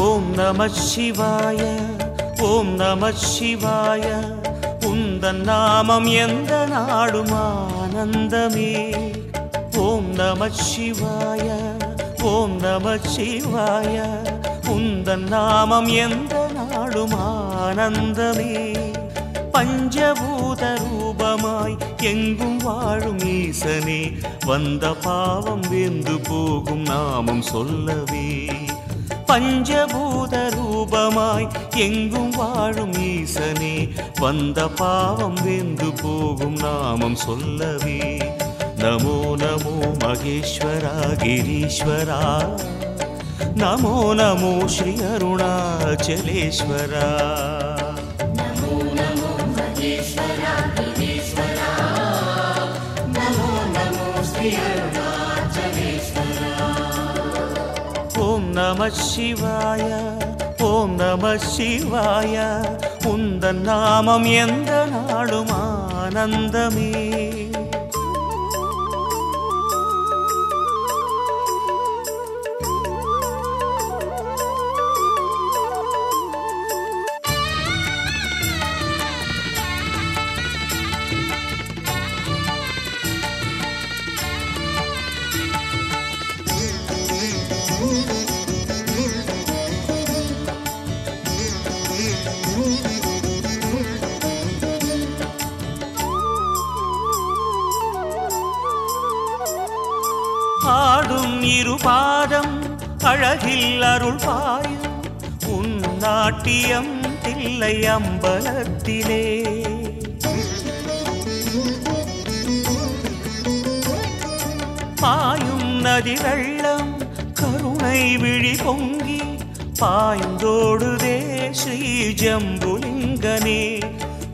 ஓம் நம சிவாய ஓம் நம சிவாய. உந்தன் நாமம் எந்த நாடும் ஆனந்தமே. ஓம் நம சிவாய ஓம் நம சிவாய. உந்தன் நாமம் எந்த நாடும் ஆனந்தமே. பஞ்சபூத ரூபமாய் எங்கும் வாழும் ஈசனே வந்த பாவம் வெந்து போகும் நாமம் சொல்லவே. பஞ்சபூத ரூபமாய் எங்கும் வாழும் ஈசனே வந்த பாவம் வெந்து போகும் நாமம் சொல்லவே. நமோ நமோ மகேஸ்வரா கிரீஸ்வரா. நமோ நமோ ஸ்ரீ அருணாச்சலேஸ்வரா. நமோ நமோ மகேஸ்வரா. சிவாய ஓம் நம சிவாய. உந்தன் நாமம் எந்த நாளும் ஆனந்தமே. அழகில் அருள் பாயும் உன் நாட்டியம் தில்லை அம்பலத்திலே. பாயும் நதி வெள்ளம் கருணை விழி பொங்கி பாய்ந்தோடுதே ஸ்ரீ ஜம்புலிங்கனே.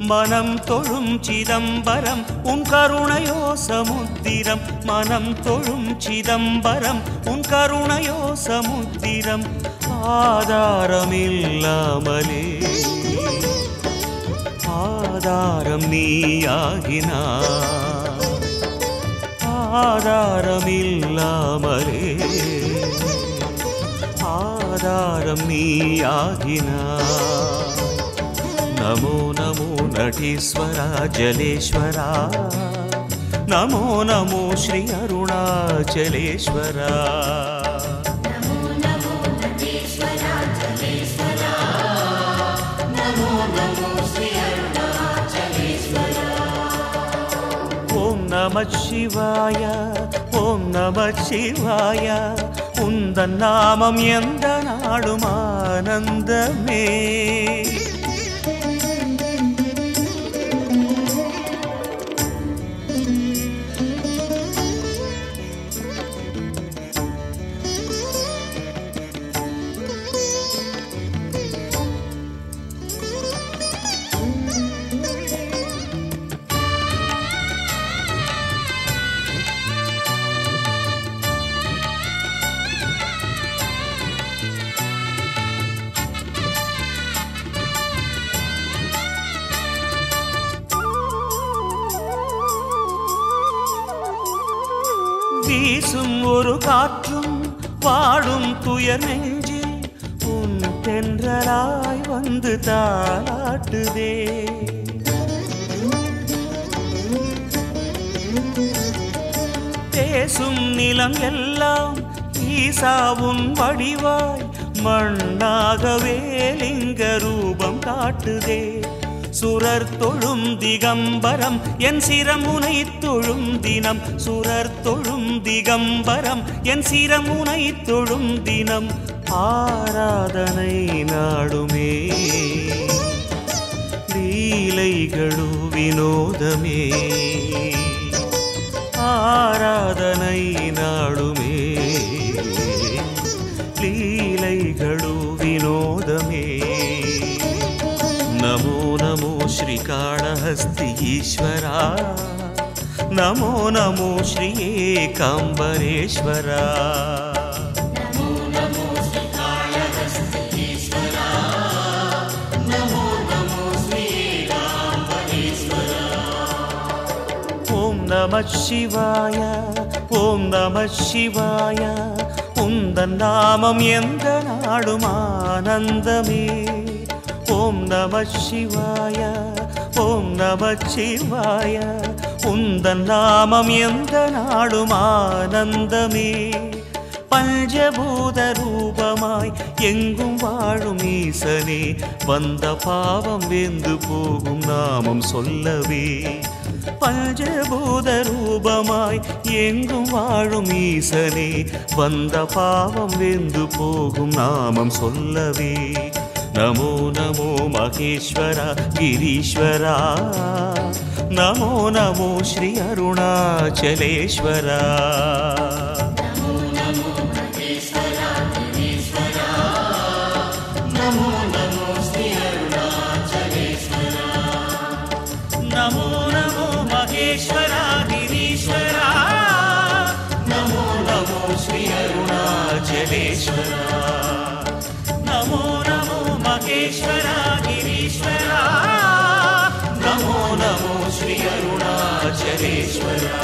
மனம் தொழும் சிதம்பரம் உன் கருணையோ சமுத்திரம் மனம் தொழும் சிதம்பரம் உன் கருணையோ சமுத்திரம் ஆதாரமில்லாமலே ஆதாரம் நீயாகினார் ஆதாரமில்லாமலே ஆதாரம் நீயாகினா. நமோ நமோ நடீஸ்வரா ஜலேஸ்வரா நமோ நமோ ஸ்ரீ அருணாச்சலேஸ்வரா ஓம் நம சிவாய ஓம் நம சிவாய உந்தன் நாமம் எந்த நாடும் ஆனந்தமே வீசும் ஒரு காற்றும் வாடும் துயர் நெஞ்சில் உன் தென்றலாய் வந்து தாளாட்டுதே. பேசும் நிலம் எல்லாம் ஈசாவும் வடிவாய் மண்ணாகவே லிங்க ரூபம் காட்டுதே. சுரர் தொழும் திகம்பரம் என் சிரமுனை தொழும் தினம். சுரர் தொழும் திகம்பரம் என் சிரமுனை தொழும் தினம். ஆராதனை நாடுமே லீலைகளு வினோதமே. ஆராதனை நாடுமே லீலைகளு வினோதமே. श्रीकाणहस्ति ईश्वरा नमो नमो श्री काम्बरेश्वरा ॐ नमः शिवाय ॐ नमः शिवाय உந்தன் நாமம் எந்த நாடும் ஆனந்தமே ஓம் நம சிவாய ஓம் நம சிவாய உந்தன் நாமம் எந்த நாடும் ஆனந்தமே. பஞ்சபூத ரூபமாய் எங்கும் வாழும் ஈசனே வந்த பாவம் வெந்து போகும் நாமம் சொல்லவே. பஞ்சபூத ரூபமாய் எங்கும் வாழும் ஈசனே வந்த பாவம் வெந்து போகும் நாமம் சொல்லவே. नमो नमो महेश्वर गिरीश्वरा। नमो नमो श्री अरुणाचलेश्वराश्वरा नमो नमो श्री अरुणा महेश्वरा गिरीश्वरा। नमो नमो श्री अरुणा महेश्वरा गिरीश्वरा नमो नमो श्री अरुणाचलेश्वरा